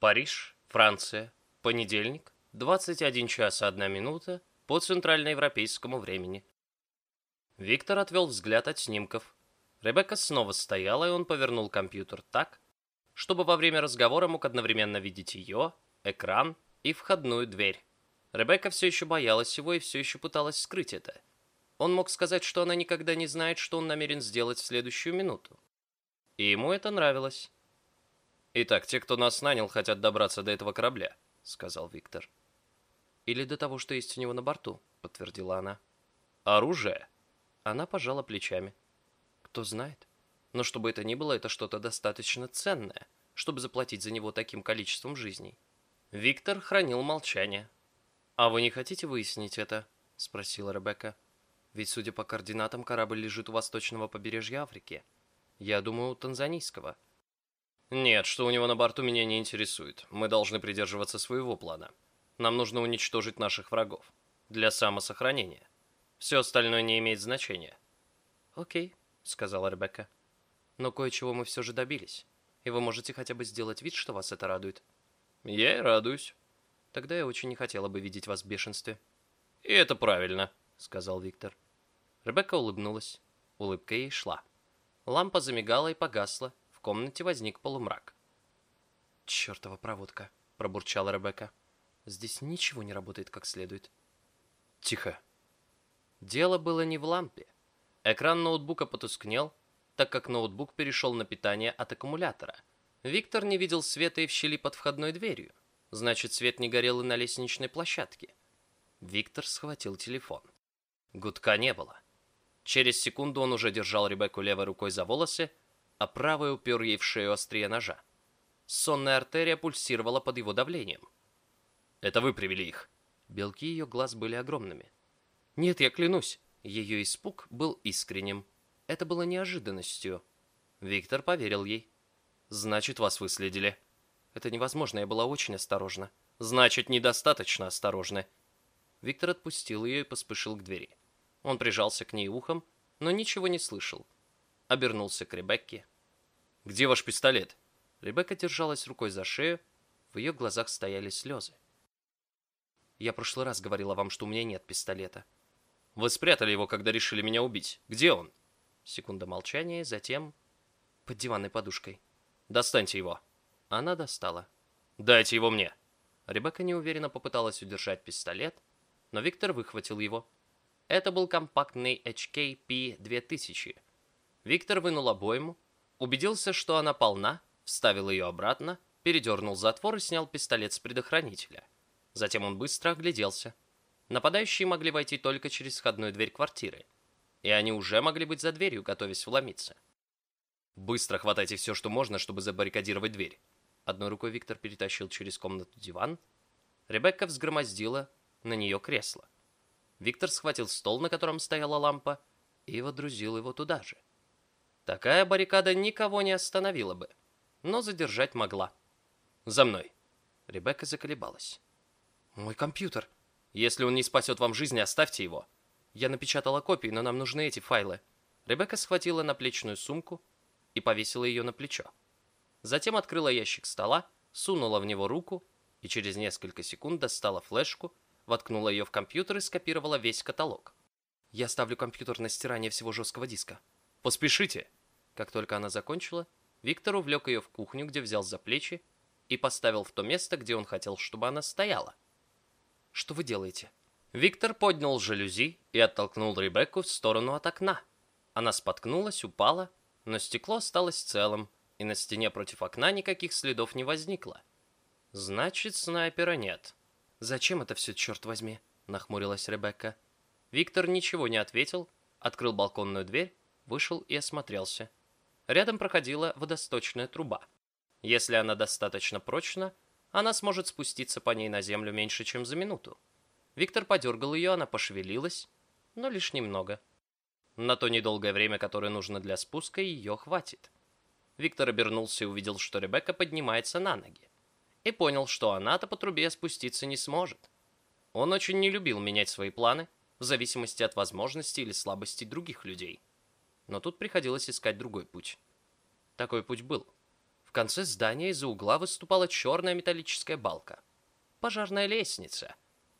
Париж, Франция. Понедельник, 21 час 1 минута по центральноевропейскому времени. Виктор отвел взгляд от снимков. Ребекка снова стояла, и он повернул компьютер так, чтобы во время разговора мог одновременно видеть ее, экран и входную дверь. Ребекка все еще боялась его и все еще пыталась скрыть это. Он мог сказать, что она никогда не знает, что он намерен сделать в следующую минуту. И ему это нравилось. «Итак, те, кто нас нанял, хотят добраться до этого корабля», — сказал Виктор. «Или до того, что есть у него на борту», — подтвердила она. «Оружие?» Она пожала плечами. «Кто знает. Но чтобы это ни было, это что-то достаточно ценное, чтобы заплатить за него таким количеством жизней». Виктор хранил молчание. «А вы не хотите выяснить это?» — спросила Ребекка. «Ведь, судя по координатам, корабль лежит у восточного побережья Африки. Я думаю, у танзанийского». Нет, что у него на борту меня не интересует. Мы должны придерживаться своего плана. Нам нужно уничтожить наших врагов. Для самосохранения. Все остальное не имеет значения. Окей, сказала Ребекка. Но кое-чего мы все же добились. И вы можете хотя бы сделать вид, что вас это радует. Я и радуюсь. Тогда я очень не хотела бы видеть вас в бешенстве. И это правильно, сказал Виктор. Ребекка улыбнулась. Улыбка ей шла. Лампа замигала и погасла, в комнате возник полумрак. «Чёртова проводка», — пробурчала Ребекка. «Здесь ничего не работает как следует». «Тихо». Дело было не в лампе. Экран ноутбука потускнел, так как ноутбук перешел на питание от аккумулятора. Виктор не видел света и в щели под входной дверью. Значит, свет не горел и на лестничной площадке. Виктор схватил телефон. Гудка не было. Через секунду он уже держал Ребекку левой рукой за волосы, а правый упер ей в шею острие ножа. Сонная артерия пульсировала под его давлением. «Это вы привели их?» Белки ее глаз были огромными. «Нет, я клянусь». Ее испуг был искренним. Это было неожиданностью. Виктор поверил ей. «Значит, вас выследили». «Это невозможно, я была очень осторожна». «Значит, недостаточно осторожны». Виктор отпустил ее и поспешил к двери. Он прижался к ней ухом, но ничего не слышал обернулся к Ребекке. «Где ваш пистолет?» Ребекка держалась рукой за шею, в ее глазах стояли слезы. «Я прошлый раз говорила вам, что у меня нет пистолета». «Вы спрятали его, когда решили меня убить. Где он?» Секунда молчания, затем... Под диванной подушкой. «Достаньте его». Она достала. «Дайте его мне». Ребекка неуверенно попыталась удержать пистолет, но Виктор выхватил его. Это был компактный HKP 2000 Виктор вынул обойму, убедился, что она полна, вставил ее обратно, передернул затвор и снял пистолет с предохранителя. Затем он быстро огляделся. Нападающие могли войти только через входную дверь квартиры. И они уже могли быть за дверью, готовясь вломиться. «Быстро хватайте все, что можно, чтобы забаррикадировать дверь». Одной рукой Виктор перетащил через комнату диван. Ребекка взгромоздила на нее кресло. Виктор схватил стол, на котором стояла лампа, и водрузил его туда же. Такая баррикада никого не остановила бы, но задержать могла. «За мной!» Ребекка заколебалась. «Мой компьютер. Если он не спасет вам жизнь, оставьте его. Я напечатала копии, но нам нужны эти файлы». Ребекка схватила наплечную сумку и повесила ее на плечо. Затем открыла ящик стола, сунула в него руку и через несколько секунд достала флешку, воткнула ее в компьютер и скопировала весь каталог. «Я ставлю компьютер на стирание всего жесткого диска». «Поспешите!» Как только она закончила, Виктор увлек ее в кухню, где взял за плечи и поставил в то место, где он хотел, чтобы она стояла. «Что вы делаете?» Виктор поднял жалюзи и оттолкнул Ребекку в сторону от окна. Она споткнулась, упала, но стекло осталось целым, и на стене против окна никаких следов не возникло. «Значит, снайпера нет». «Зачем это все, черт возьми?» — нахмурилась Ребекка. Виктор ничего не ответил, открыл балконную дверь, вышел и осмотрелся. Рядом проходила водосточная труба. Если она достаточно прочна, она сможет спуститься по ней на землю меньше, чем за минуту. Виктор подергал ее, она пошевелилась, но лишь немного. На то недолгое время, которое нужно для спуска, ее хватит. Виктор обернулся и увидел, что Ребекка поднимается на ноги. И понял, что она-то по трубе спуститься не сможет. Он очень не любил менять свои планы в зависимости от возможностей или слабостей других людей но тут приходилось искать другой путь. Такой путь был. В конце здания из-за угла выступала черная металлическая балка. Пожарная лестница.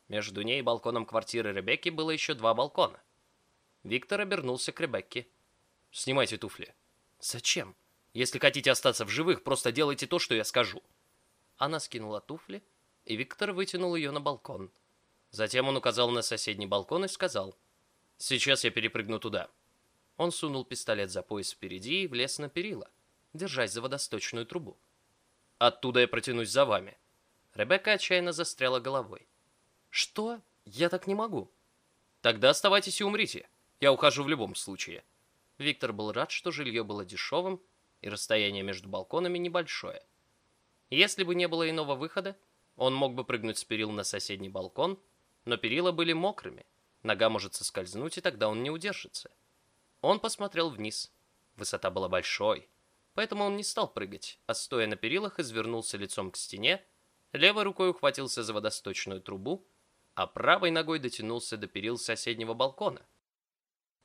Между ней и балконом квартиры Ребекки было еще два балкона. Виктор обернулся к Ребекке. «Снимайте туфли». «Зачем? Если хотите остаться в живых, просто делайте то, что я скажу». Она скинула туфли, и Виктор вытянул ее на балкон. Затем он указал на соседний балкон и сказал, «Сейчас я перепрыгну туда». Он сунул пистолет за пояс впереди и влез на перила, держась за водосточную трубу. «Оттуда я протянусь за вами». Ребекка отчаянно застряла головой. «Что? Я так не могу». «Тогда оставайтесь и умрите. Я ухожу в любом случае». Виктор был рад, что жилье было дешевым, и расстояние между балконами небольшое. Если бы не было иного выхода, он мог бы прыгнуть с перил на соседний балкон, но перила были мокрыми, нога может соскользнуть, и тогда он не удержится. Он посмотрел вниз. Высота была большой, поэтому он не стал прыгать, а стоя на перилах, извернулся лицом к стене, левой рукой ухватился за водосточную трубу, а правой ногой дотянулся до перил соседнего балкона.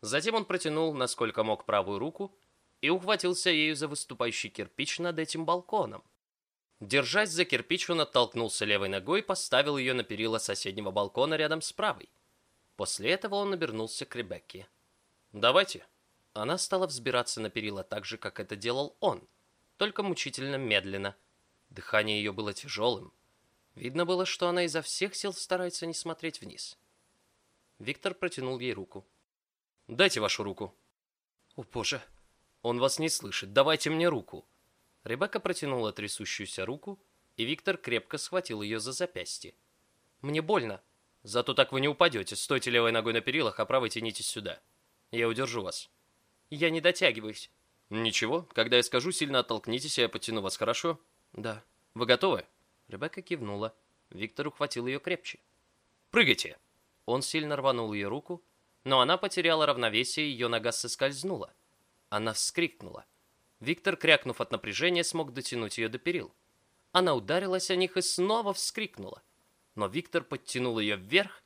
Затем он протянул, насколько мог, правую руку и ухватился ею за выступающий кирпич над этим балконом. Держась за кирпич, он оттолкнулся левой ногой и поставил ее на перила соседнего балкона рядом с правой. После этого он обернулся к Ребекке. «Давайте». Она стала взбираться на перила так же, как это делал он, только мучительно медленно. Дыхание ее было тяжелым. Видно было, что она изо всех сил старается не смотреть вниз. Виктор протянул ей руку. «Дайте вашу руку». «О, боже!» «Он вас не слышит. Давайте мне руку». Ребекка протянула трясущуюся руку, и Виктор крепко схватил ее за запястье. «Мне больно. Зато так вы не упадете. Стойте левой ногой на перилах, а правой тянитесь сюда. Я удержу вас». «Я не дотягиваюсь». «Ничего. Когда я скажу, сильно оттолкнитесь, я потяну вас, хорошо?» «Да». «Вы готовы?» Ребекка кивнула. Виктор ухватил ее крепче. «Прыгайте!» Он сильно рванул ее руку, но она потеряла равновесие, ее нога соскользнула. Она вскрикнула. Виктор, крякнув от напряжения, смог дотянуть ее до перил. Она ударилась о них и снова вскрикнула. Но Виктор подтянул ее вверх,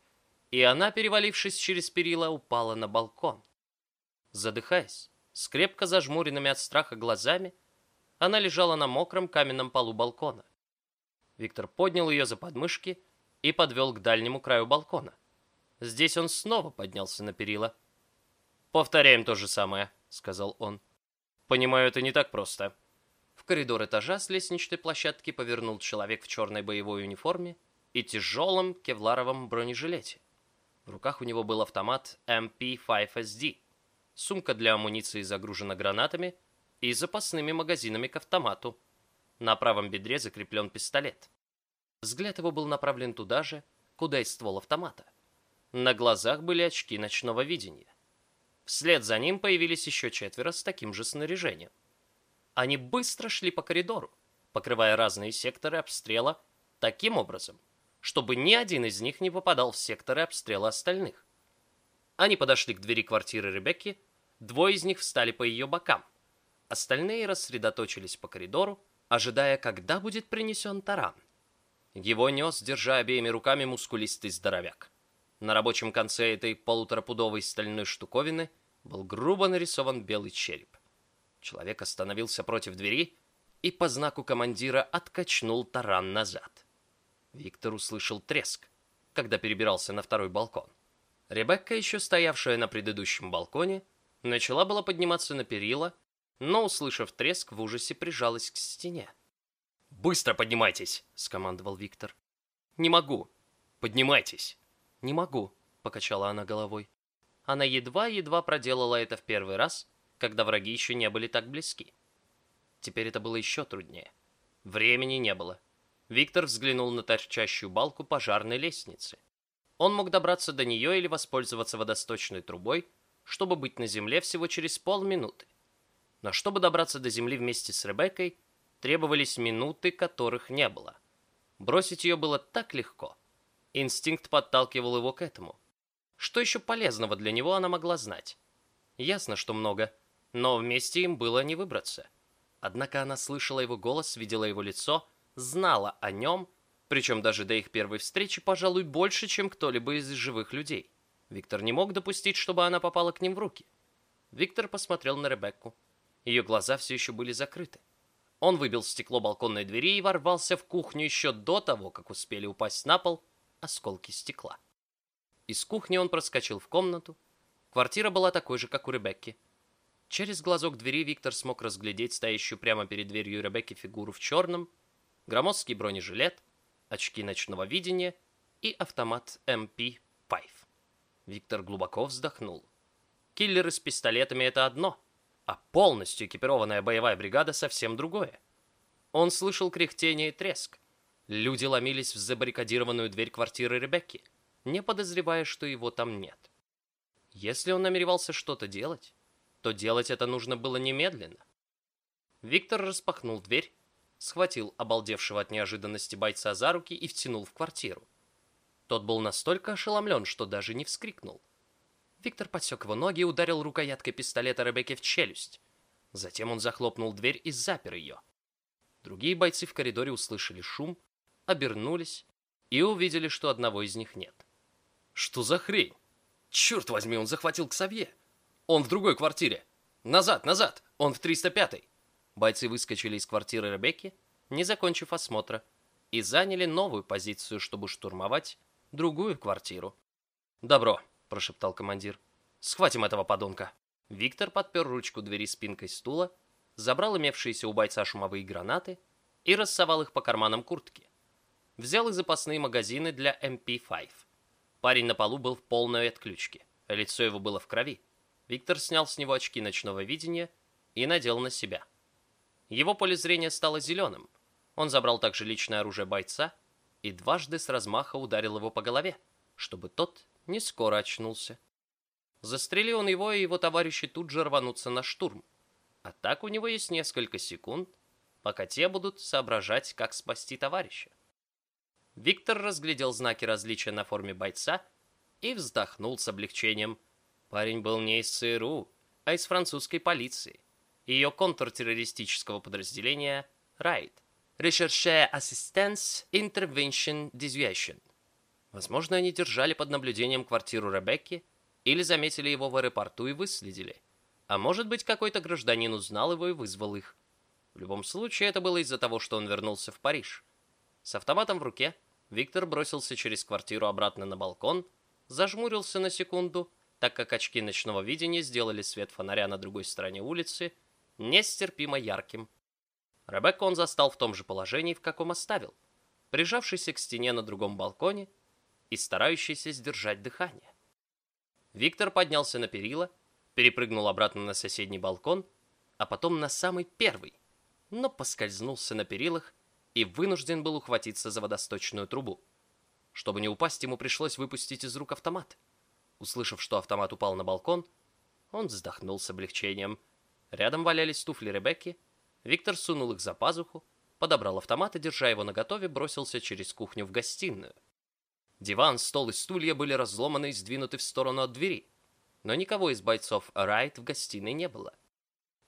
и она, перевалившись через перила, упала на балкон. Задыхаясь, с крепко зажмуренными от страха глазами, она лежала на мокром каменном полу балкона. Виктор поднял ее за подмышки и подвел к дальнему краю балкона. Здесь он снова поднялся на перила. «Повторяем то же самое», — сказал он. Понимаю, это не так просто. В коридор этажа с лестничной площадки повернул человек в черной боевой униформе и тяжелом кевларовом бронежилете. В руках у него был автомат MP5SD, сумка для амуниции загружена гранатами и запасными магазинами к автомату. На правом бедре закреплен пистолет. Взгляд его был направлен туда же, куда и ствол автомата. На глазах были очки ночного видения. Вслед за ним появились еще четверо с таким же снаряжением. Они быстро шли по коридору, покрывая разные секторы обстрела таким образом, чтобы ни один из них не попадал в секторы обстрела остальных. Они подошли к двери квартиры Ребекки, двое из них встали по ее бокам. Остальные рассредоточились по коридору, ожидая, когда будет принесен таран. Его нес, держа обеими руками, мускулистый здоровяк. На рабочем конце этой полуторапудовой стальной штуковины был грубо нарисован белый череп. Человек остановился против двери и по знаку командира откачнул таран назад. Виктор услышал треск, когда перебирался на второй балкон. Ребекка, еще стоявшая на предыдущем балконе, начала было подниматься на перила, но, услышав треск, в ужасе прижалась к стене. «Быстро поднимайтесь!» — скомандовал Виктор. «Не могу!» «Поднимайтесь!» «Не могу», — покачала она головой. Она едва-едва проделала это в первый раз, когда враги еще не были так близки. Теперь это было еще труднее. Времени не было. Виктор взглянул на торчащую балку пожарной лестницы. Он мог добраться до нее или воспользоваться водосточной трубой, чтобы быть на земле всего через полминуты. Но чтобы добраться до земли вместе с Ребеккой, требовались минуты, которых не было. Бросить ее было так легко — Инстинкт подталкивал его к этому. Что еще полезного для него она могла знать? Ясно, что много, но вместе им было не выбраться. Однако она слышала его голос, видела его лицо, знала о нем, причем даже до их первой встречи, пожалуй, больше, чем кто-либо из живых людей. Виктор не мог допустить, чтобы она попала к ним в руки. Виктор посмотрел на Ребекку. Ее глаза все еще были закрыты. Он выбил стекло балконной двери и ворвался в кухню еще до того, как успели упасть на пол осколки стекла. Из кухни он проскочил в комнату. Квартира была такой же, как у Ребекки. Через глазок двери Виктор смог разглядеть стоящую прямо перед дверью Ребекки фигуру в черном, громоздкий бронежилет, очки ночного видения и автомат MP5. Виктор глубоко вздохнул. Киллеры с пистолетами — это одно, а полностью экипированная боевая бригада — совсем другое. Он слышал кряхтение и треск. Люди ломились в забаррикадированную дверь квартиры Ребекки, не подозревая, что его там нет. Если он намеревался что-то делать, то делать это нужно было немедленно. Виктор распахнул дверь, схватил обалдевшего от неожиданности бойца за руки и втянул в квартиру. Тот был настолько ошеломлен, что даже не вскрикнул. Виктор подсек его ноги и ударил рукояткой пистолета Ребекки в челюсть. Затем он захлопнул дверь и запер ее. Другие бойцы в коридоре услышали шум, обернулись и увидели, что одного из них нет. «Что за хрень? Черт возьми, он захватил Ксавье! Он в другой квартире! Назад, назад! Он в 305-й!» Бойцы выскочили из квартиры Ребекки, не закончив осмотра, и заняли новую позицию, чтобы штурмовать другую квартиру. «Добро», — прошептал командир. «Схватим этого подонка». Виктор подпер ручку двери спинкой стула, забрал имевшиеся у бойца шумовые гранаты и рассовал их по карманам куртки. Взял и запасные магазины для MP5. Парень на полу был в полной отключке, лицо его было в крови. Виктор снял с него очки ночного видения и надел на себя. Его поле зрения стало зеленым. Он забрал также личное оружие бойца и дважды с размаха ударил его по голове, чтобы тот не скоро очнулся. Застрелил он его, и его товарищи тут же рванутся на штурм. А так у него есть несколько секунд, пока те будут соображать, как спасти товарища. Виктор разглядел знаки различия на форме бойца и вздохнул с облегчением. Парень был не из ЦРУ, а из французской полиции ее контртеррористического подразделения RAID – Recherche Assistance Intervention Dissuasion. Возможно, они держали под наблюдением квартиру Ребекки или заметили его в аэропорту и выследили. А может быть, какой-то гражданин узнал его и вызвал их. В любом случае, это было из-за того, что он вернулся в Париж. С автоматом в руке Виктор бросился через квартиру обратно на балкон, зажмурился на секунду, так как очки ночного видения сделали свет фонаря на другой стороне улицы – нестерпимо ярким. Ребекку он застал в том же положении, в каком оставил, прижавшийся к стене на другом балконе и старающийся сдержать дыхание. Виктор поднялся на перила, перепрыгнул обратно на соседний балкон, а потом на самый первый, но поскользнулся на перилах и вынужден был ухватиться за водосточную трубу. Чтобы не упасть, ему пришлось выпустить из рук автомат. Услышав, что автомат упал на балкон, он вздохнул с облегчением – Рядом валялись туфли Ребекки. Виктор сунул их за пазуху, подобрал автомат и, держа его наготове, бросился через кухню в гостиную. Диван, стол и стулья были разломаны и сдвинуты в сторону от двери, но никого из бойцов Райт в гостиной не было.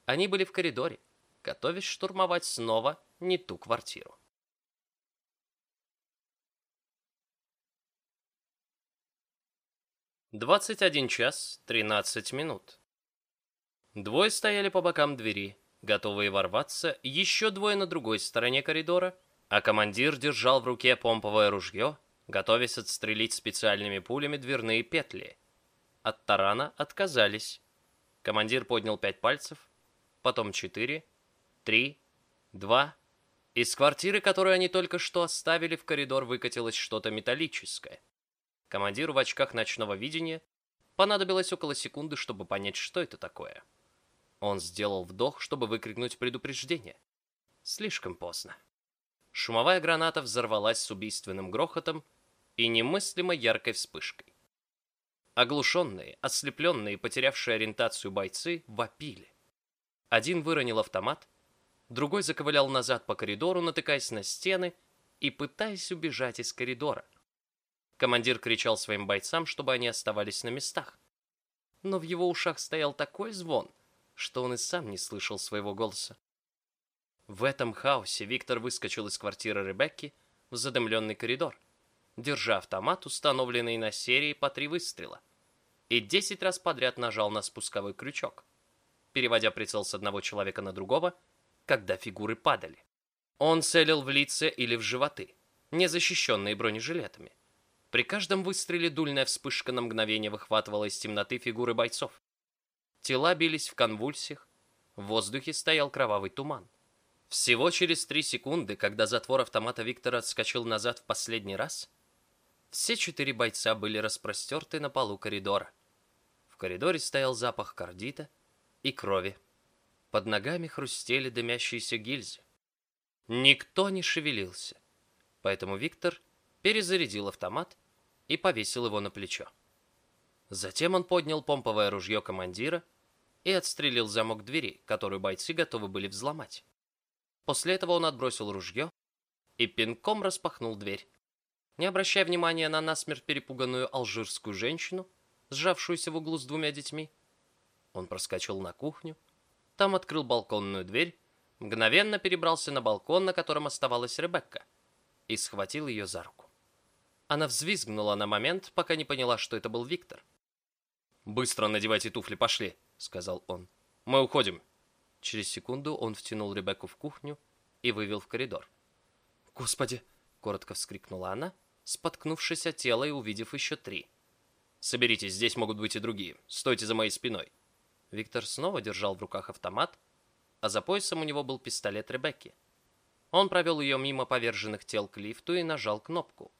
Они были в коридоре, готовясь штурмовать снова не ту квартиру. Двадцать один час тринадцать минут. Двое стояли по бокам двери, готовые ворваться, еще двое на другой стороне коридора, а командир держал в руке помповое ружье, готовясь отстрелить специальными пулями дверные петли. От тарана отказались. Командир поднял пять пальцев, потом четыре, три, два. Из квартиры, которую они только что оставили, в коридор выкатилось что-то металлическое. Командиру в очках ночного видения понадобилось около секунды, чтобы понять, что это такое. Он сделал вдох, чтобы выкрикнуть предупреждение. Слишком поздно. Шумовая граната взорвалась с убийственным грохотом и немыслимо яркой вспышкой. Оглушенные, ослепленные, потерявшие ориентацию бойцы вопили. Один выронил автомат, другой заковылял назад по коридору, натыкаясь на стены и пытаясь убежать из коридора. Командир кричал своим бойцам, чтобы они оставались на местах. Но в его ушах стоял такой звон, что он и сам не слышал своего голоса. В этом хаосе Виктор выскочил из квартиры Ребекки в задымленный коридор, держа автомат, установленный на серии по три выстрела, и десять раз подряд нажал на спусковой крючок. Переводя прицел с одного человека на другого, когда фигуры падали. Он целил в лица или в животы, не защищенные бронежилетами. При каждом выстреле дульная вспышка на мгновение выхватывала из темноты фигуры бойцов. Тела бились в конвульсиях, в воздухе стоял кровавый туман. Всего через три секунды, когда затвор автомата Виктора отскочил назад в последний раз, все четыре бойца были распростерты на полу коридора. В коридоре стоял запах кардита и крови. Под ногами хрустели дымящиеся гильзы. Никто не шевелился, поэтому Виктор перезарядил автомат и повесил его на плечо. Затем он поднял помповое ружье командира и отстрелил замок двери, которую бойцы готовы были взломать. После этого он отбросил ружье и пинком распахнул дверь. Не обращая внимания на насмерть перепуганную алжирскую женщину, сжавшуюся в углу с двумя детьми, он проскочил на кухню, там открыл балконную дверь, мгновенно перебрался на балкон, на котором оставалась Ребекка, и схватил ее за руку. Она взвизгнула на момент, пока не поняла, что это был Виктор. «Быстро надевайте туфли, пошли», — сказал он. «Мы уходим». Через секунду он втянул Ребекку в кухню и вывел в коридор. «Господи!» — коротко вскрикнула она, споткнувшись от тела и увидев еще три. «Соберитесь, здесь могут быть и другие. Стойте за моей спиной». Виктор снова держал в руках автомат, а за поясом у него был пистолет Ребекки. Он провел ее мимо поверженных тел к лифту и нажал кнопку.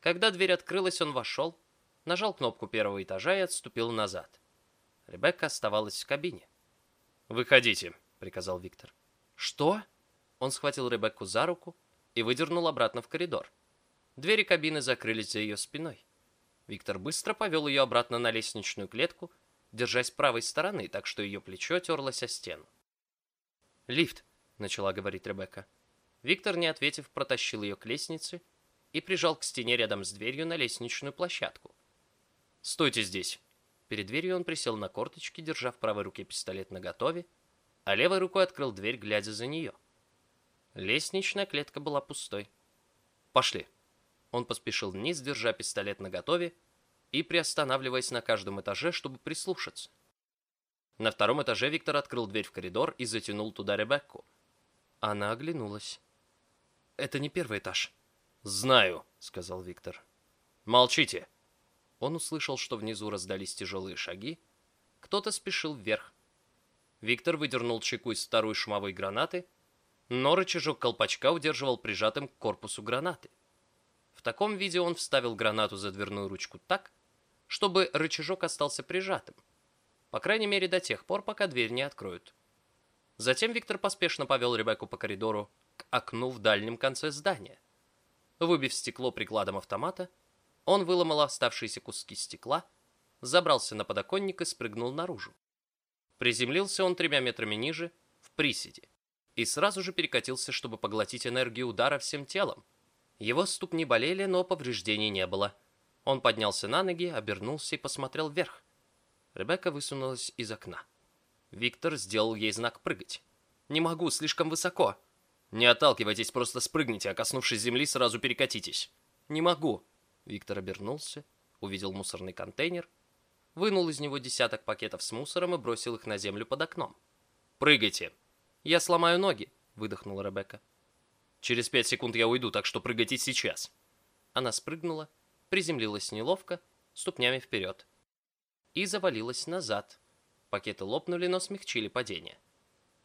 Когда дверь открылась, он вошел, нажал кнопку первого этажа и отступил назад. Ребекка оставалась в кабине. «Выходите», — приказал Виктор. «Что?» Он схватил Ребекку за руку и выдернул обратно в коридор. Двери кабины закрылись за ее спиной. Виктор быстро повел ее обратно на лестничную клетку, держась правой стороны, так что ее плечо терлось о стену. «Лифт», — начала говорить Ребекка. Виктор, не ответив, протащил ее к лестнице и прижал к стене рядом с дверью на лестничную площадку. «Стойте здесь!» Перед дверью он присел на корточки, держа в правой руке пистолет наготове, а левой рукой открыл дверь, глядя за нее. Лестничная клетка была пустой. «Пошли!» Он поспешил вниз, держа пистолет наготове и приостанавливаясь на каждом этаже, чтобы прислушаться. На втором этаже Виктор открыл дверь в коридор и затянул туда Ребекку. Она оглянулась. «Это не первый этаж». «Знаю», — сказал Виктор. «Молчите!» Он услышал, что внизу раздались тяжелые шаги. Кто-то спешил вверх. Виктор выдернул чеку из второй шумовой гранаты, но рычажок колпачка удерживал прижатым к корпусу гранаты. В таком виде он вставил гранату за дверную ручку так, чтобы рычажок остался прижатым. По крайней мере, до тех пор, пока дверь не откроют. Затем Виктор поспешно повел Ребекку по коридору к окну в дальнем конце здания. Выбив стекло прикладом автомата, он выломал оставшиеся куски стекла, забрался на подоконник и спрыгнул наружу. Приземлился он тремя метрами ниже, в приседе, и сразу же перекатился, чтобы поглотить энергию удара всем телом. Его ступни болели, но повреждений не было. Он поднялся на ноги, обернулся и посмотрел вверх. Ребекка высунулась из окна. Виктор сделал ей знак прыгать. «Не могу, слишком высоко». «Не отталкивайтесь, просто спрыгните, а коснувшись земли, сразу перекатитесь». «Не могу». Виктор обернулся, увидел мусорный контейнер, вынул из него десяток пакетов с мусором и бросил их на землю под окном. «Прыгайте!» «Я сломаю ноги», — выдохнула Ребекка. «Через пять секунд я уйду, так что прыгайте сейчас». Она спрыгнула, приземлилась неловко, ступнями вперед. И завалилась назад. Пакеты лопнули, но смягчили падение.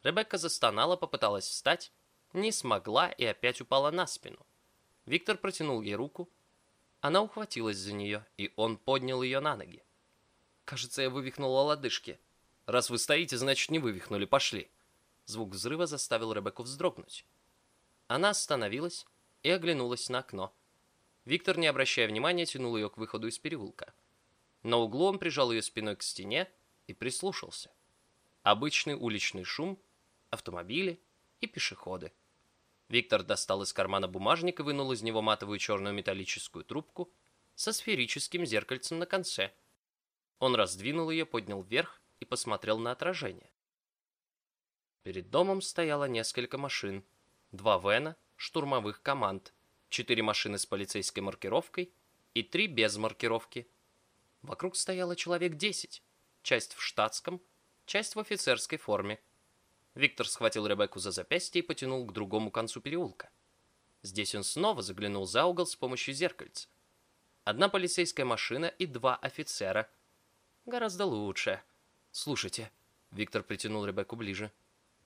Ребекка застонала, попыталась встать, не смогла и опять упала на спину. Виктор протянул ей руку, она ухватилась за нее, и он поднял ее на ноги. «Кажется, я вывихнула лодыжки». «Раз вы стоите, значит, не вывихнули. Пошли». Звук взрыва заставил Ребекку вздрогнуть. Она остановилась и оглянулась на окно. Виктор, не обращая внимания, тянул ее к выходу из переулка. На углу он прижал ее спиной к стене и прислушался. Обычный уличный шум, автомобили и пешеходы. Виктор достал из кармана бумажник и вынул из него матовую черную металлическую трубку со сферическим зеркальцем на конце. Он раздвинул ее, поднял вверх и посмотрел на отражение. Перед домом стояло несколько машин. Два вена, штурмовых команд, четыре машины с полицейской маркировкой и три без маркировки. Вокруг стояло человек десять, часть в штатском, часть в офицерской форме. Виктор схватил Ребекку за запястье и потянул к другому концу переулка. Здесь он снова заглянул за угол с помощью зеркальца. Одна полицейская машина и два офицера. Гораздо лучше. Слушайте, Виктор притянул Ребекку ближе.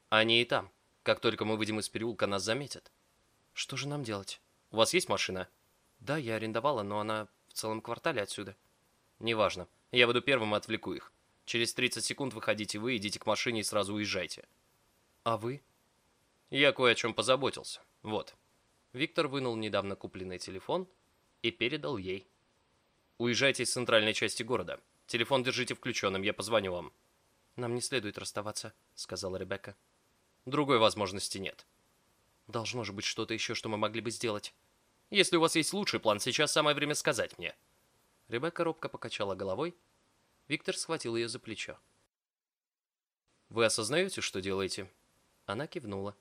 Они и там. Как только мы выйдем из переулка, нас заметят. Что же нам делать? У вас есть машина? Да, я арендовала, но она в целом квартале отсюда. Неважно. Я буду первым и отвлеку их. Через 30 секунд выходите вы, идите к машине и сразу уезжайте. А вы? Я кое о чем позаботился. Вот. Виктор вынул недавно купленный телефон и передал ей. Уезжайте из центральной части города. Телефон держите включенным, я позвоню вам. Нам не следует расставаться, сказала Ребекка. Другой возможности нет. Должно же быть что-то еще, что мы могли бы сделать. Если у вас есть лучший план, сейчас самое время сказать мне. Ребекка робко покачала головой. Виктор схватил ее за плечо. Вы осознаете, что делаете? Она кивнула.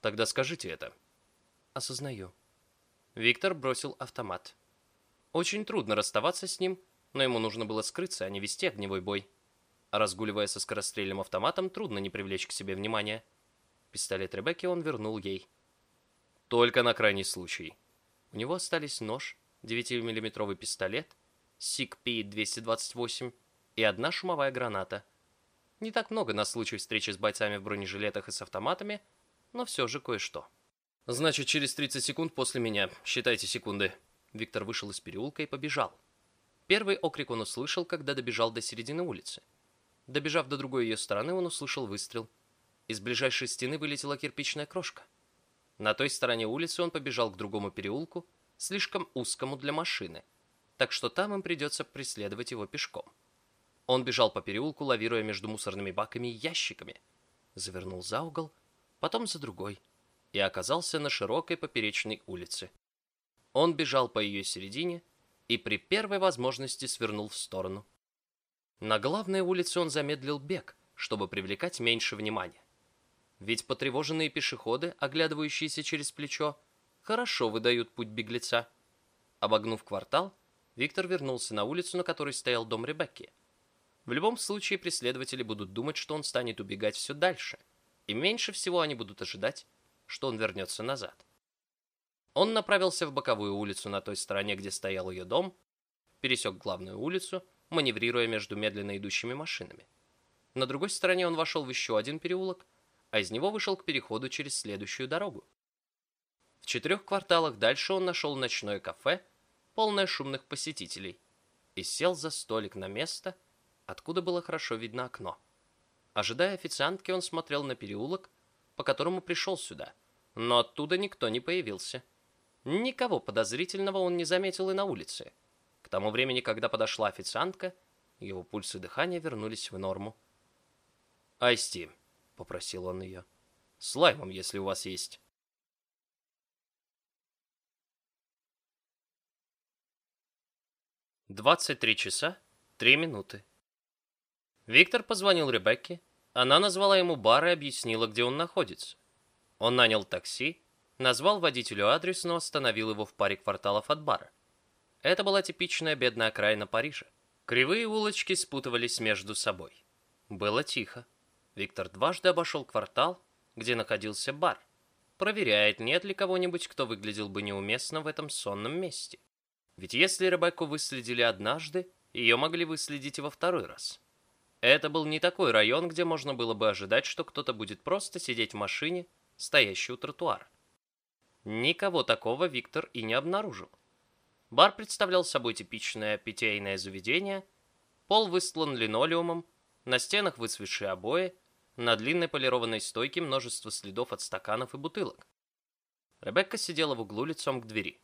Тогда скажите это. Осознаю. Виктор бросил автомат. Очень трудно расставаться с ним, но ему нужно было скрыться, а не вести огневой бой. Разгуливая со скорострельным автоматом, трудно не привлечь к себе внимания. Пистолет Ребекки он вернул ей. Только на крайний случай. У него остались нож, 9-миллиметровый пистолет, СИК-Пи-228 и одна шумовая граната. Не так много на случай встречи с бойцами в бронежилетах и с автоматами, но все же кое-что. «Значит, через 30 секунд после меня. Считайте секунды». Виктор вышел из переулка и побежал. Первый окрик он услышал, когда добежал до середины улицы. Добежав до другой ее стороны, он услышал выстрел. Из ближайшей стены вылетела кирпичная крошка. На той стороне улицы он побежал к другому переулку, слишком узкому для машины, так что там им придется преследовать его пешком. Он бежал по переулку, лавируя между мусорными баками и ящиками. Завернул за угол, потом за другой – и оказался на широкой поперечной улице. Он бежал по ее середине и при первой возможности свернул в сторону. На главной улице он замедлил бег, чтобы привлекать меньше внимания. Ведь потревоженные пешеходы, оглядывающиеся через плечо, хорошо выдают путь беглеца. Обогнув квартал, Виктор вернулся на улицу, на которой стоял дом Ребекки. В любом случае преследователи будут думать, что он станет убегать все дальше, и меньше всего они будут ожидать, что он вернется назад. Он направился в боковую улицу на той стороне, где стоял ее дом, пересек главную улицу, маневрируя между медленно идущими машинами. На другой стороне он вошел в еще один переулок, а из него вышел к переходу через следующую дорогу. В четырех кварталах дальше он нашел ночное кафе, полное шумных посетителей, и сел за столик на место, откуда было хорошо видно окно. Ожидая официантки, он смотрел на переулок, по которому пришел сюда, но оттуда никто не появился. Никого подозрительного он не заметил и на улице. К тому времени, когда подошла официантка, его пульс и дыхание вернулись в норму. «Айсти», — попросил он ее, — «с лаймом, если у вас есть». Двадцать три часа, три минуты. Виктор позвонил Ребекке, она назвала ему бар и объяснила, где он находится. Он нанял такси, назвал водителю адрес, но остановил его в паре кварталов от бара. Это была типичная бедная окраина Парижа. Кривые улочки спутывались между собой. Было тихо. Виктор дважды обошел квартал, где находился бар. Проверяет, нет ли кого-нибудь, кто выглядел бы неуместно в этом сонном месте. Ведь если Ребекку выследили однажды, ее могли выследить и во второй раз. Это был не такой район, где можно было бы ожидать, что кто-то будет просто сидеть в машине, стоящей у тротуара. Никого такого Виктор и не обнаружил. Бар представлял собой типичное питейное заведение, пол выстлан линолеумом, на стенах выцветшие обои, на длинной полированной стойке множество следов от стаканов и бутылок. Ребекка сидела в углу лицом к двери.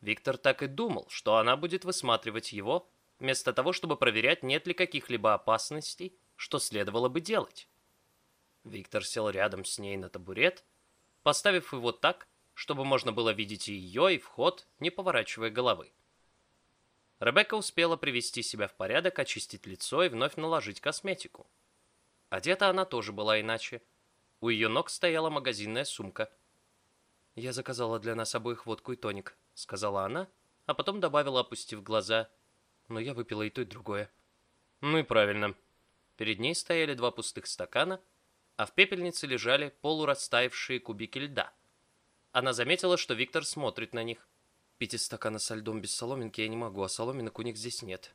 Виктор так и думал, что она будет высматривать его, вместо того, чтобы проверять, нет ли каких-либо опасностей, что следовало бы делать. Виктор сел рядом с ней на табурет, поставив его так, чтобы можно было видеть и ее, и вход, не поворачивая головы. Ребекка успела привести себя в порядок, очистить лицо и вновь наложить косметику. Одета она тоже была иначе. У ее ног стояла магазинная сумка. «Я заказала для нас обоих водку и тоник», — сказала она, а потом добавила, опустив глаза — но я выпила и то, и другое. Ну и правильно. Перед ней стояли два пустых стакана, а в пепельнице лежали полурастаявшие кубики льда. Она заметила, что Виктор смотрит на них. «Пить из стакана со льдом без соломинки я не могу, а соломинок у них здесь нет».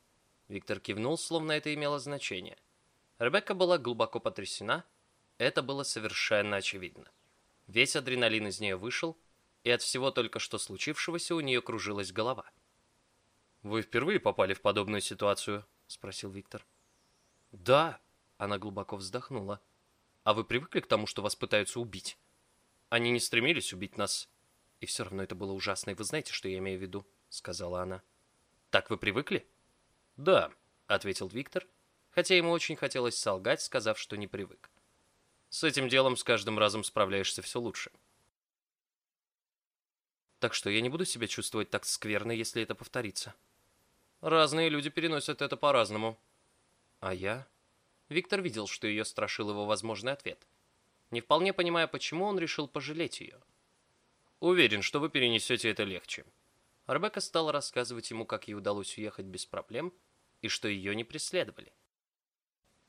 Виктор кивнул, словно это имело значение. Ребекка была глубоко потрясена. Это было совершенно очевидно. Весь адреналин из нее вышел, и от всего только что случившегося у нее кружилась голова. «Вы впервые попали в подобную ситуацию?» — спросил Виктор. «Да», — она глубоко вздохнула. «А вы привыкли к тому, что вас пытаются убить?» «Они не стремились убить нас. И все равно это было ужасно, и вы знаете, что я имею в виду?» — сказала она. «Так вы привыкли?» «Да», — ответил Виктор, хотя ему очень хотелось солгать, сказав, что не привык. «С этим делом с каждым разом справляешься все лучше». «Так что я не буду себя чувствовать так скверно, если это повторится», Разные люди переносят это по-разному. А я? Виктор видел, что ее страшил его возможный ответ. Не вполне понимая, почему он решил пожалеть ее. Уверен, что вы перенесете это легче. Ребекка стала рассказывать ему, как ей удалось уехать без проблем, и что ее не преследовали.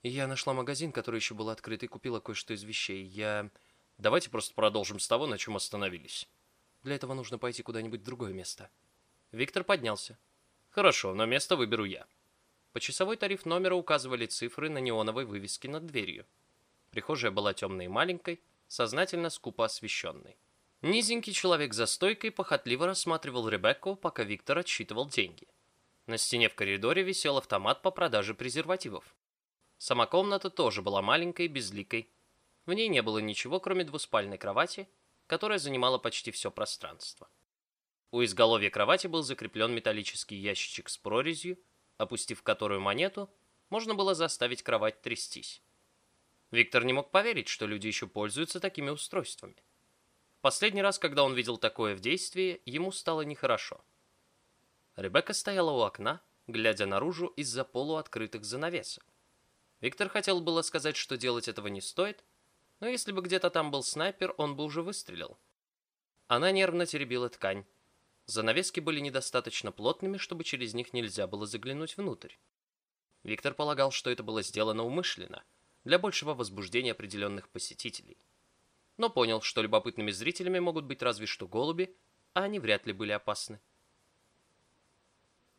Я нашла магазин, который еще был открыт, и купила кое-что из вещей. Я... Давайте просто продолжим с того, на чем остановились. Для этого нужно пойти куда-нибудь в другое место. Виктор поднялся. Хорошо, но место выберу я. Почасовой тариф номера указывали цифры на неоновой вывеске над дверью. Прихожая была темной и маленькой, сознательно скупо освещенной. Низенький человек за стойкой похотливо рассматривал Ребекку, пока Виктор отсчитывал деньги. На стене в коридоре висел автомат по продаже презервативов. Сама комната тоже была маленькой и безликой. В ней не было ничего, кроме двуспальной кровати, которая занимала почти все пространство. У изголовья кровати был закреплен металлический ящичек с прорезью, опустив которую монету, можно было заставить кровать трястись. Виктор не мог поверить, что люди еще пользуются такими устройствами. Последний раз, когда он видел такое в действии, ему стало нехорошо. Ребекка стояла у окна, глядя наружу из-за полуоткрытых занавесок. Виктор хотел было сказать, что делать этого не стоит, но если бы где-то там был снайпер, он бы уже выстрелил. Она нервно теребила ткань, Занавески были недостаточно плотными, чтобы через них нельзя было заглянуть внутрь. Виктор полагал, что это было сделано умышленно, для большего возбуждения определенных посетителей. Но понял, что любопытными зрителями могут быть разве что голуби, а они вряд ли были опасны.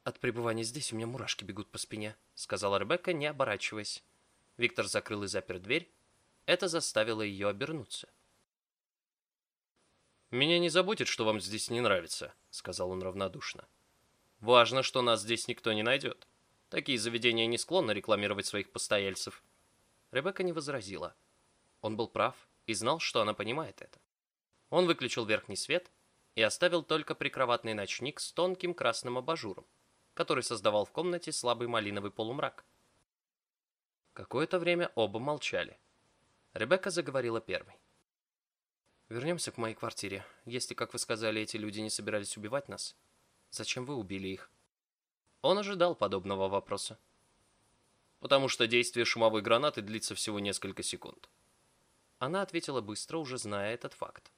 «От пребывания здесь у меня мурашки бегут по спине», — сказала Ребекка, не оборачиваясь. Виктор закрыл и запер дверь. Это заставило ее обернуться. «Меня не заботит, что вам здесь не нравится», — сказал он равнодушно. «Важно, что нас здесь никто не найдет. Такие заведения не склонны рекламировать своих постояльцев». Ребекка не возразила. Он был прав и знал, что она понимает это. Он выключил верхний свет и оставил только прикроватный ночник с тонким красным абажуром, который создавал в комнате слабый малиновый полумрак. Какое-то время оба молчали. Ребекка заговорила первой. Вернемся к моей квартире. Если, как вы сказали, эти люди не собирались убивать нас, зачем вы убили их? Он ожидал подобного вопроса. Потому что действие шумовой гранаты длится всего несколько секунд. Она ответила быстро, уже зная этот факт.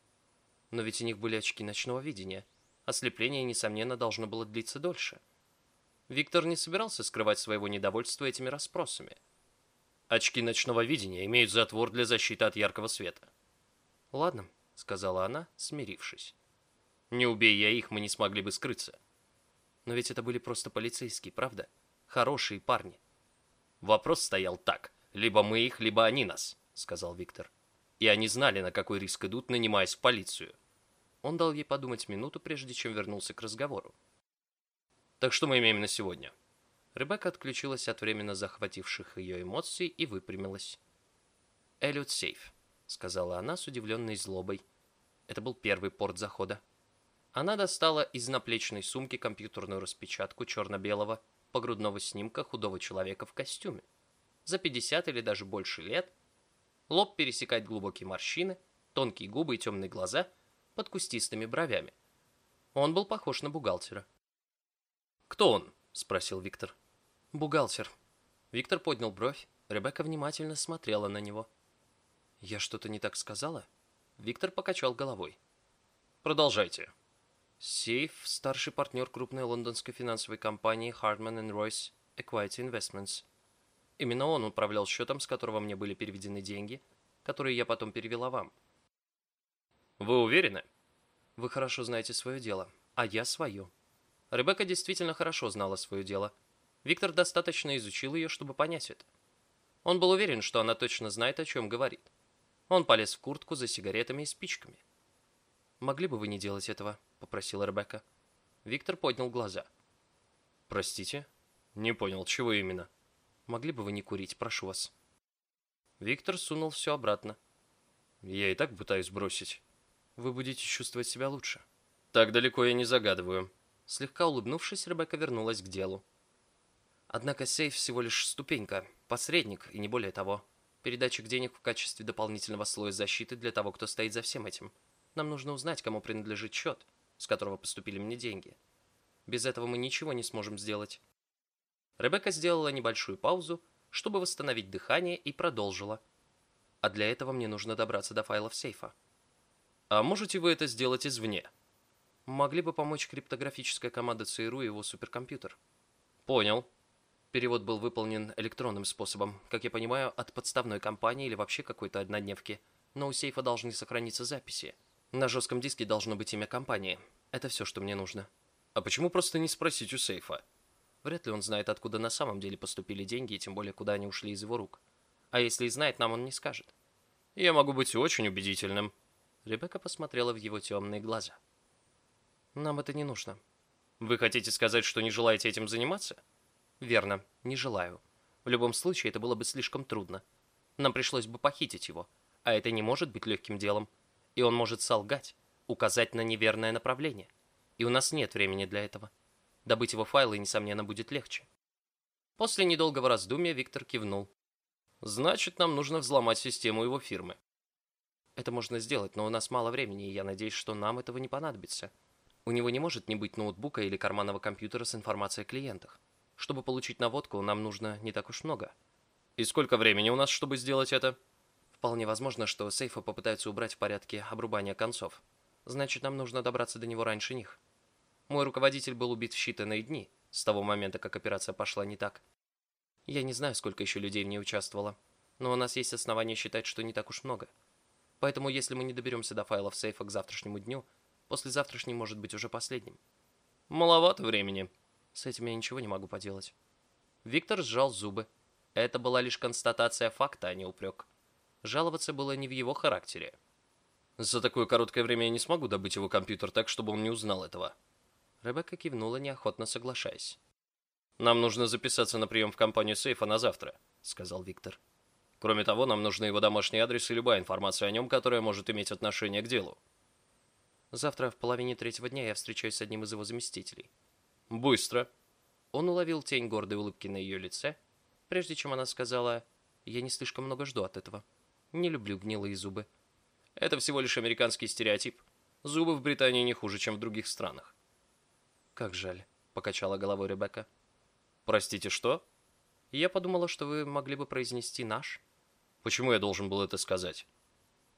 Но ведь у них были очки ночного видения. Ослепление, несомненно, должно было длиться дольше. Виктор не собирался скрывать своего недовольства этими расспросами. Очки ночного видения имеют затвор для защиты от яркого света. Ладно, — сказала она, смирившись. «Не убей я их, мы не смогли бы скрыться». «Но ведь это были просто полицейские, правда? Хорошие парни». «Вопрос стоял так. Либо мы их, либо они нас», — сказал Виктор. «И они знали, на какой риск идут, нанимаясь в полицию». Он дал ей подумать минуту, прежде чем вернулся к разговору. «Так что мы имеем на сегодня?» Ребекка отключилась от временно захвативших ее эмоций и выпрямилась. «Эллиот Сейф», сказала она с удивленной злобой. Это был первый порт захода. Она достала из наплечной сумки компьютерную распечатку черно-белого погрудного снимка худого человека в костюме. За 50 или даже больше лет. Лоб пересекает глубокие морщины, тонкие губы и темные глаза под кустистыми бровями. Он был похож на бухгалтера. «Кто он?» — спросил Виктор. «Бухгалтер». Виктор поднял бровь. Ребекка внимательно смотрела на него. «Я что-то не так сказала?» Виктор покачал головой. «Продолжайте». Сейф – старший партнер крупной лондонской финансовой компании Hardman Royce Equity Investments. Именно он управлял счетом, с которого мне были переведены деньги, которые я потом перевела вам. Вы уверены? Вы хорошо знаете свое дело, а я свое. Ребекка действительно хорошо знала свое дело. Виктор достаточно изучил ее, чтобы понять это. Он был уверен, что она точно знает, о чем говорит. Он полез в куртку за сигаретами и спичками. «Могли бы вы не делать этого?» — попросила Ребекка. Виктор поднял глаза. «Простите?» «Не понял, чего именно?» «Могли бы вы не курить, прошу вас?» Виктор сунул все обратно. «Я и так пытаюсь бросить. Вы будете чувствовать себя лучше». «Так далеко я не загадываю». Слегка улыбнувшись, Ребекка вернулась к делу. Однако сейф всего лишь ступенька, посредник и не более того. Передатчик денег в качестве дополнительного слоя защиты для того, кто стоит за всем этим. Нам нужно узнать, кому принадлежит счет, с которого поступили мне деньги. Без этого мы ничего не сможем сделать. Ребекка сделала небольшую паузу, чтобы восстановить дыхание, и продолжила. А для этого мне нужно добраться до файлов сейфа. А можете вы это сделать извне? Могли бы помочь криптографическая команда ЦРУ и его суперкомпьютер. Понял. Перевод был выполнен электронным способом, как я понимаю, от подставной компании или вообще какой-то однодневки. Но у сейфа должны сохраниться записи. На жестком диске должно быть имя компании. Это все, что мне нужно. А почему просто не спросить у сейфа? Вряд ли он знает, откуда на самом деле поступили деньги, и тем более, куда они ушли из его рук. А если и знает, нам он не скажет. Я могу быть очень убедительным. Ребекка посмотрела в его темные глаза. Нам это не нужно. Вы хотите сказать, что не желаете этим заниматься? Верно, не желаю. В любом случае, это было бы слишком трудно. Нам пришлось бы похитить его, а это не может быть легким делом. И он может солгать, указать на неверное направление. И у нас нет времени для этого. Добыть его файлы, несомненно, будет легче. После недолгого раздумья Виктор кивнул. Значит, нам нужно взломать систему его фирмы. Это можно сделать, но у нас мало времени, и я надеюсь, что нам этого не понадобится. У него не может не быть ноутбука или карманного компьютера с информацией о клиентах. Чтобы получить наводку, нам нужно не так уж много. И сколько времени у нас, чтобы сделать это? Вполне возможно, что сейфа попытаются убрать в порядке обрубания концов. Значит, нам нужно добраться до него раньше них. Мой руководитель был убит в считанные дни, с того момента, как операция пошла не так. Я не знаю, сколько еще людей в ней участвовало, но у нас есть основания считать, что не так уж много. Поэтому, если мы не доберемся до файлов сейфа к завтрашнему дню, послезавтрашний может быть уже последним. Маловато времени, с этим я ничего не могу поделать. Виктор сжал зубы. Это была лишь констатация факта, а не упрек. Жаловаться было не в его характере. За такое короткое время я не смогу добыть его компьютер так, чтобы он не узнал этого. Ребекка кивнула, неохотно соглашаясь. «Нам нужно записаться на прием в компанию сейфа на завтра», — сказал Виктор. «Кроме того, нам нужны его домашний адрес и любая информация о нем, которая может иметь отношение к делу». «Завтра в половине третьего дня я встречаюсь с одним из его заместителей. «Быстро!» Он уловил тень гордой улыбки на ее лице, прежде чем она сказала, «Я не слишком много жду от этого. Не люблю гнилые зубы». «Это всего лишь американский стереотип. Зубы в Британии не хуже, чем в других странах». «Как жаль», — покачала головой Ребекка. «Простите, что?» «Я подумала, что вы могли бы произнести наш». «Почему я должен был это сказать?»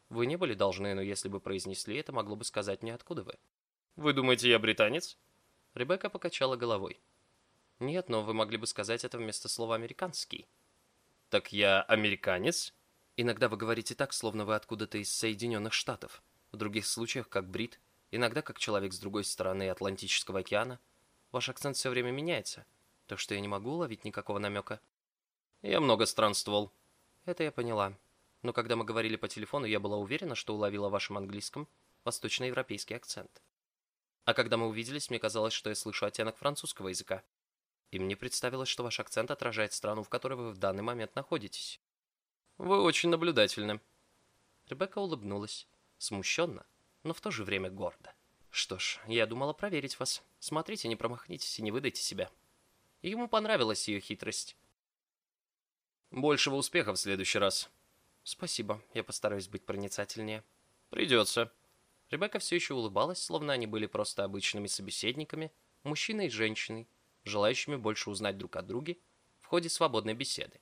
«Вы не были должны, но если бы произнесли, это могло бы сказать мне, откуда вы». «Вы думаете, я британец?» Ребекка покачала головой. «Нет, но вы могли бы сказать это вместо слова «американский». «Так я американец?» «Иногда вы говорите так, словно вы откуда-то из Соединенных Штатов. В других случаях, как брит, иногда как человек с другой стороны Атлантического океана. Ваш акцент все время меняется, так что я не могу уловить никакого намека». «Я много странствовал». «Это я поняла. Но когда мы говорили по телефону, я была уверена, что уловила в вашем английском восточноевропейский акцент. А когда мы увиделись, мне казалось, что я слышу оттенок французского языка. И мне представилось, что ваш акцент отражает страну, в которой вы в данный момент находитесь. Вы очень наблюдательны. Ребекка улыбнулась, смущенно, но в то же время гордо. Что ж, я думала проверить вас. Смотрите, не промахнитесь и не выдайте себя. ему понравилась ее хитрость. Большего успеха в следующий раз. Спасибо, я постараюсь быть проницательнее. Придется. Ребекка все еще улыбалась, словно они были просто обычными собеседниками, мужчиной и женщиной, желающими больше узнать друг о друге в ходе свободной беседы.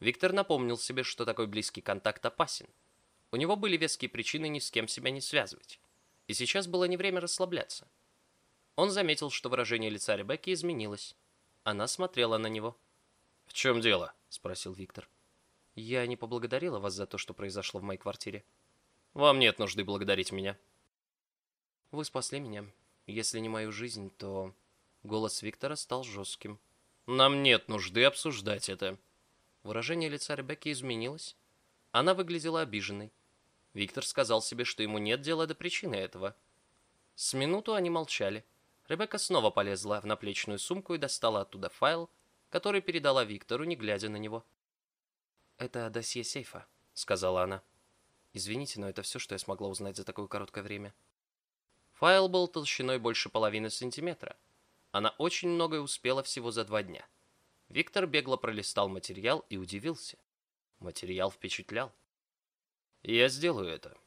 Виктор напомнил себе, что такой близкий контакт опасен. У него были веские причины ни с кем себя не связывать. И сейчас было не время расслабляться. Он заметил, что выражение лица Ребекки изменилось. Она смотрела на него. «В чем дело?» — спросил Виктор. Я не поблагодарила вас за то, что произошло в моей квартире. Вам нет нужды благодарить меня. Вы спасли меня. Если не мою жизнь, то... Голос Виктора стал жестким. Нам нет нужды обсуждать это. Выражение лица Ребекки изменилось. Она выглядела обиженной. Виктор сказал себе, что ему нет дела до причины этого. С минуту они молчали. Ребекка снова полезла в наплечную сумку и достала оттуда файл, который передала Виктору, не глядя на него. «Это досье сейфа», — сказала она. «Извините, но это все, что я смогла узнать за такое короткое время». Файл был толщиной больше половины сантиметра. Она очень многое успела всего за два дня. Виктор бегло пролистал материал и удивился. Материал впечатлял. «Я сделаю это»,